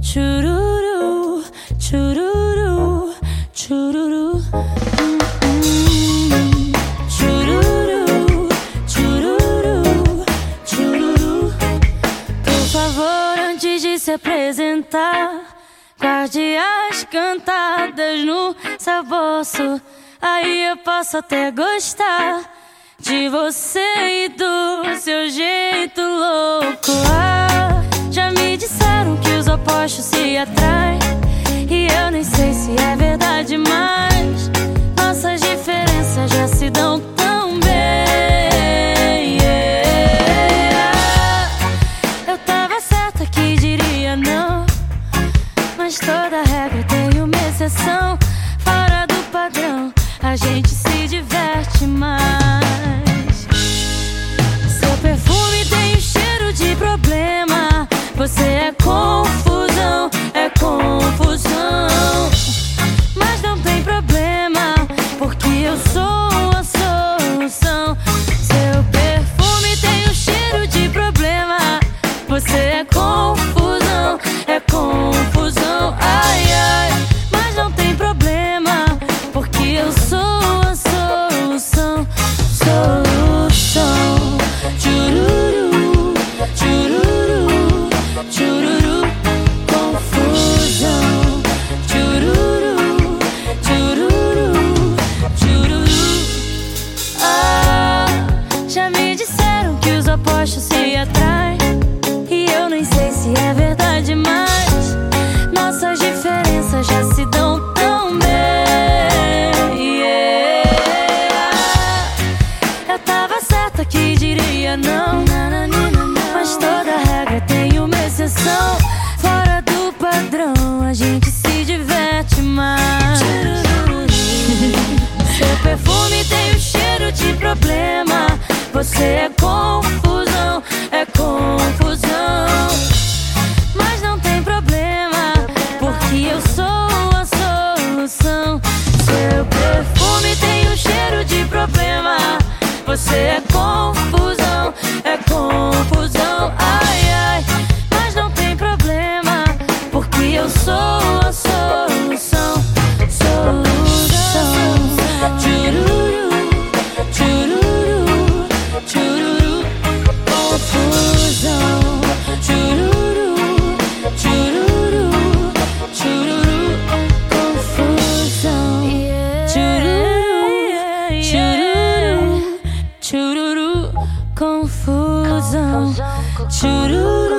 Chururu, chururu, chururu. Chururu, chururu, chururu. Por favor, antes de se apresentar, guarde as cantadas no seu bolso. Aí eu posso até gostar de você e do seu jeito louco. Ah, atraem. E eu nem sei se é verdade, mas nossas diferenças já se dão tão bem. Yeah. Eu tava certa que diria não, mas toda regra tem uma exceção. Fora do padrão, a gente se diverte mais. Opostos se atraem. E eu nem sei se é verdade, mas nossas diferenças já se dão tão bem. Yeah. Eu tava certa que diria não. Mas toda regra tem uma exceção. Fora do padrão, a gente se diverte mais. Seu perfume tem um cheiro de problema. Você é confusão. Mas não tem problema, porque eu sou a solução. Seu perfume tem um cheiro de problema. Você é confusão. Chururu.